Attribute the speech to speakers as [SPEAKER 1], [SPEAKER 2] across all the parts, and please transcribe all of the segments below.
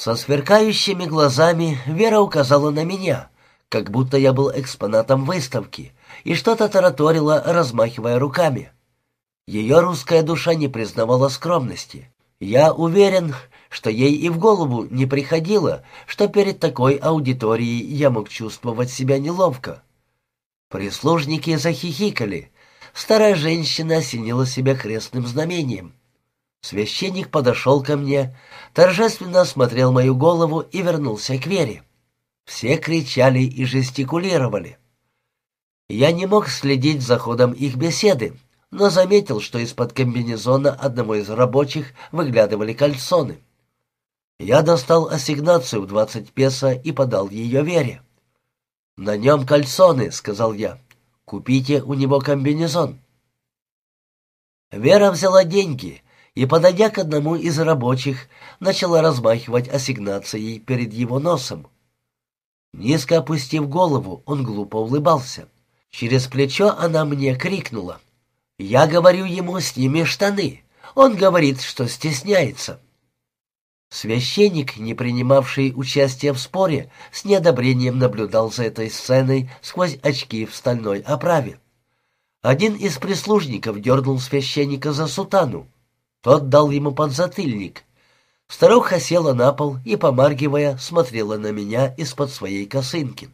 [SPEAKER 1] Со сверкающими глазами Вера указала на меня, как будто я был экспонатом выставки, и что-то тараторила, размахивая руками. Ее русская душа не признавала скромности. Я уверен, что ей и в голову не приходило, что перед такой аудиторией я мог чувствовать себя неловко. Прислужники захихикали. Старая женщина осенила себя крестным знамением. Священник подошел ко мне, торжественно осмотрел мою голову и вернулся к Вере. Все кричали и жестикулировали. Я не мог следить за ходом их беседы, но заметил, что из-под комбинезона одного из рабочих выглядывали кальсоны. Я достал ассигнацию в двадцать песо и подал ее Вере. «На нем кальсоны», — сказал я. «Купите у него комбинезон». Вера взяла деньги и, подойдя к одному из рабочих, начала размахивать ассигнацией перед его носом. Низко опустив голову, он глупо улыбался. Через плечо она мне крикнула. «Я говорю ему, сними штаны. Он говорит, что стесняется». Священник, не принимавший участия в споре, с неодобрением наблюдал за этой сценой сквозь очки в стальной оправе. Один из прислужников дернул священника за сутану. Тот дал ему подзатыльник. Старуха села на пол и, помаргивая, смотрела на меня из-под своей косынки.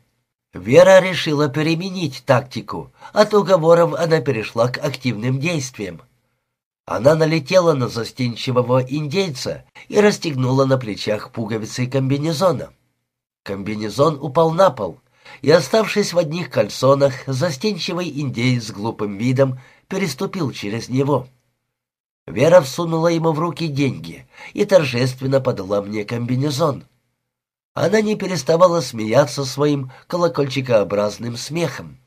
[SPEAKER 1] Вера решила переменить тактику. От уговоров она перешла к активным действиям. Она налетела на застенчивого индейца и расстегнула на плечах пуговицы комбинезона. Комбинезон упал на пол, и, оставшись в одних кальсонах, застенчивый индейец с глупым видом переступил через него. Вера всунула ему в руки деньги и торжественно подала мне комбинезон. Она не переставала смеяться своим колокольчикообразным смехом.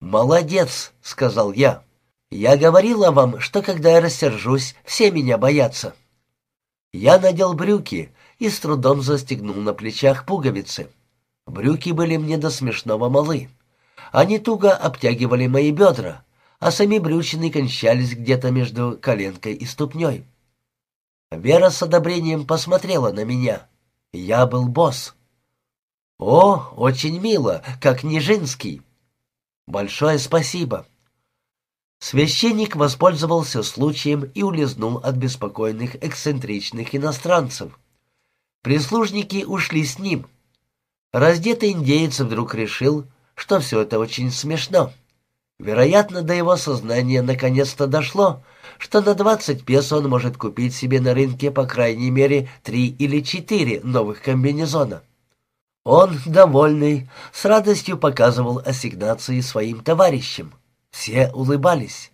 [SPEAKER 1] «Молодец», — сказал я. «Я говорила вам, что когда я рассержусь, все меня боятся». Я надел брюки и с трудом застегнул на плечах пуговицы. Брюки были мне до смешного малы. Они туго обтягивали мои бедра, а сами брючины кончались где-то между коленкой и ступней. Вера с одобрением посмотрела на меня. Я был босс. «О, очень мило, как Нижинский!» «Большое спасибо!» Священник воспользовался случаем и улизнул от беспокойных эксцентричных иностранцев. Прислужники ушли с ним. Раздетый индеец вдруг решил, что все это очень смешно. Вероятно, до его сознания наконец-то дошло, что на 20 песо он может купить себе на рынке по крайней мере три или четыре новых комбинезона. Он, довольный, с радостью показывал ассигнации своим товарищам. Все улыбались.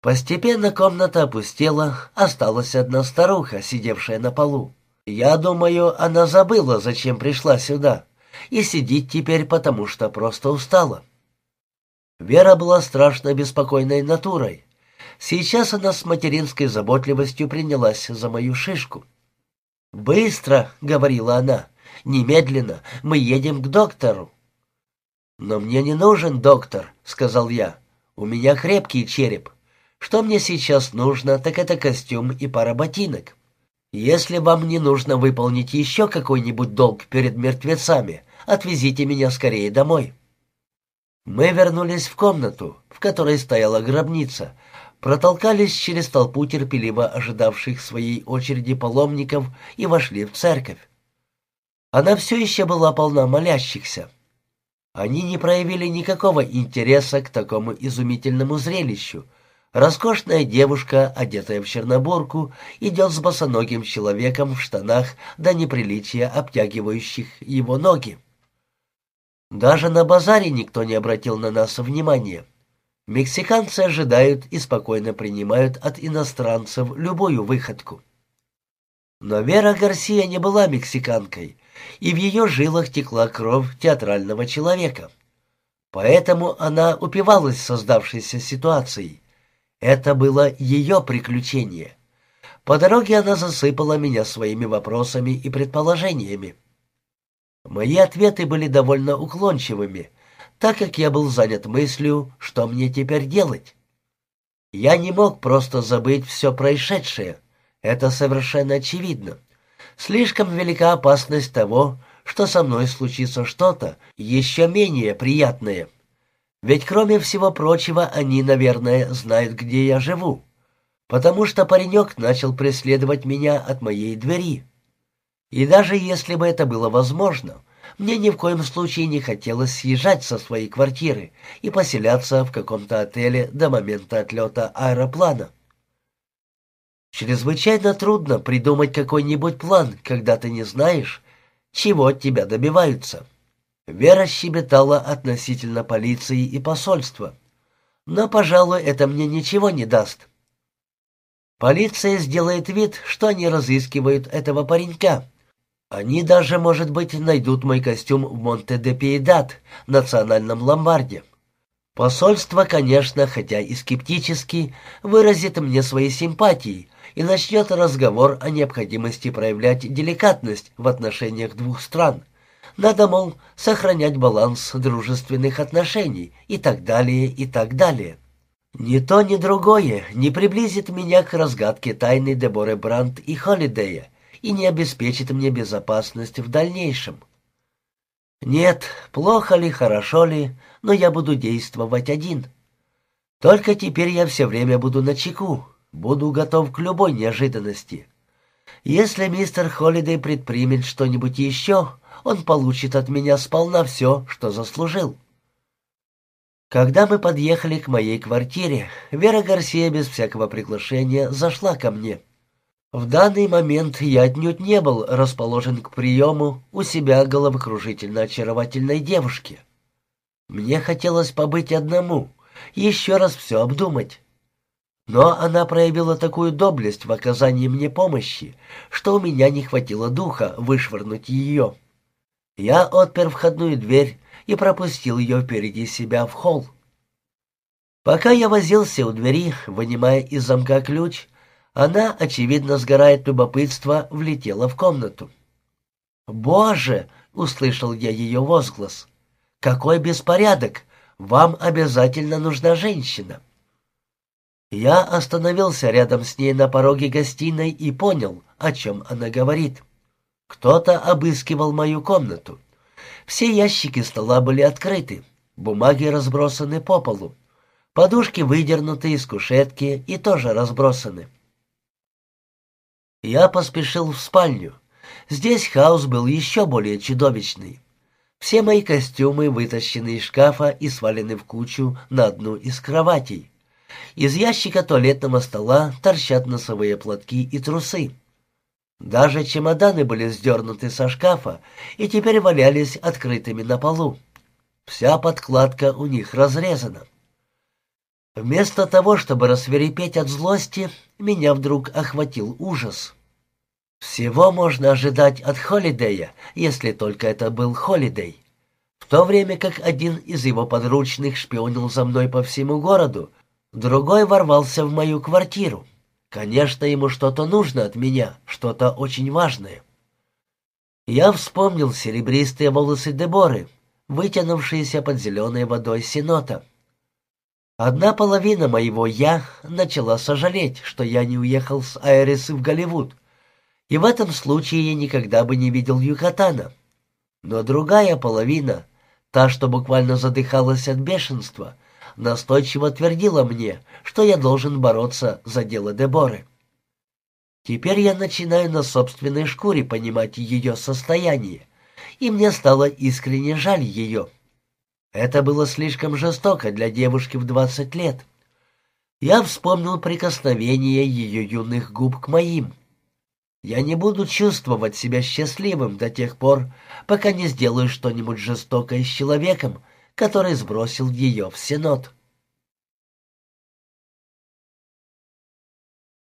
[SPEAKER 1] Постепенно комната опустела, осталась одна старуха, сидевшая на полу. Я думаю, она забыла, зачем пришла сюда, и сидит теперь потому, что просто устала. Вера была страшно беспокойной натурой. Сейчас она с материнской заботливостью принялась за мою шишку. «Быстро!» — говорила она. «Немедленно! Мы едем к доктору!» «Но мне не нужен доктор», — сказал я. «У меня крепкий череп. Что мне сейчас нужно, так это костюм и пара ботинок. Если вам не нужно выполнить еще какой-нибудь долг перед мертвецами, отвезите меня скорее домой». Мы вернулись в комнату, в которой стояла гробница, протолкались через толпу терпеливо ожидавших своей очереди паломников и вошли в церковь. Она все еще была полна молящихся. Они не проявили никакого интереса к такому изумительному зрелищу. Роскошная девушка, одетая в черноборку, идет с босоногим человеком в штанах до неприличия обтягивающих его ноги. Даже на базаре никто не обратил на нас внимания. Мексиканцы ожидают и спокойно принимают от иностранцев любую выходку. Но Вера Гарсия не была мексиканкой, и в ее жилах текла кровь театрального человека. Поэтому она упивалась создавшейся ситуацией. Это было ее приключение. По дороге она засыпала меня своими вопросами и предположениями. Мои ответы были довольно уклончивыми, так как я был занят мыслью, что мне теперь делать. Я не мог просто забыть все происшедшее. Это совершенно очевидно. Слишком велика опасность того, что со мной случится что-то еще менее приятное. Ведь кроме всего прочего они, наверное, знают, где я живу, потому что паренек начал преследовать меня от моей двери. И даже если бы это было возможно, мне ни в коем случае не хотелось съезжать со своей квартиры и поселяться в каком-то отеле до момента отлета аэроплана. Чрезвычайно трудно придумать какой-нибудь план, когда ты не знаешь, чего от тебя добиваются. Вера щебетала относительно полиции и посольства. Но, пожалуй, это мне ничего не даст. Полиция сделает вид, что они разыскивают этого паренька. Они даже, может быть, найдут мой костюм в Монте-де-Пиедат, национальном ломбарде. Посольство, конечно, хотя и скептически, выразит мне свои симпатии и начнет разговор о необходимости проявлять деликатность в отношениях двух стран — надо, мол, сохранять баланс дружественных отношений и так далее, и так далее. Ни то, ни другое не приблизит меня к разгадке тайны Деборы Брандт и Холидея и не обеспечит мне безопасность в дальнейшем. Нет, плохо ли, хорошо ли, но я буду действовать один. Только теперь я все время буду на чеку, буду готов к любой неожиданности. Если мистер Холидей предпримет что-нибудь еще, он получит от меня сполна все, что заслужил. Когда мы подъехали к моей квартире, Вера Гарсия без всякого приглашения зашла ко мне. В данный момент я отнюдь не был расположен к приему у себя головокружительно очаровательной девушки. Мне хотелось побыть одному, еще раз все обдумать. Но она проявила такую доблесть в оказании мне помощи, что у меня не хватило духа вышвырнуть ее. Я отпер входную дверь и пропустил ее впереди себя в холл. Пока я возился у двери, вынимая из замка ключ, она, очевидно, сгорает любопытства, влетела в комнату. «Боже!» — услышал я ее возглас. «Какой беспорядок! Вам обязательно нужна женщина!» Я остановился рядом с ней на пороге гостиной и понял, о чем она говорит. Кто-то обыскивал мою комнату. Все ящики стола были открыты, бумаги разбросаны по полу. Подушки выдернуты из кушетки и тоже разбросаны. Я поспешил в спальню. Здесь хаос был еще более чудовищный. Все мои костюмы вытащены из шкафа и свалены в кучу на одну из кроватей. Из ящика туалетного стола торчат носовые платки и трусы. Даже чемоданы были сдернуты со шкафа и теперь валялись открытыми на полу. Вся подкладка у них разрезана. Вместо того, чтобы рассверепеть от злости, меня вдруг охватил ужас. Всего можно ожидать от Холидея, если только это был Холидей. В то время как один из его подручных шпионил за мной по всему городу, другой ворвался в мою квартиру. Конечно, ему что-то нужно от меня, что-то очень важное. Я вспомнил серебристые волосы Деборы, вытянувшиеся под зеленой водой сенота. Одна половина моего «я» начала сожалеть, что я не уехал с Айрисы в Голливуд, и в этом случае я никогда бы не видел Юкатана. Но другая половина, та, что буквально задыхалась от бешенства — настойчиво твердила мне, что я должен бороться за дело Деборы. Теперь я начинаю на собственной шкуре понимать ее состояние, и мне стало искренне жаль ее. Это было слишком жестоко для девушки в двадцать лет. Я вспомнил прикосновение ее юных губ к моим. Я не буду чувствовать себя счастливым до тех пор, пока не сделаю что-нибудь жестокое с человеком, который сбросил ее в сенот.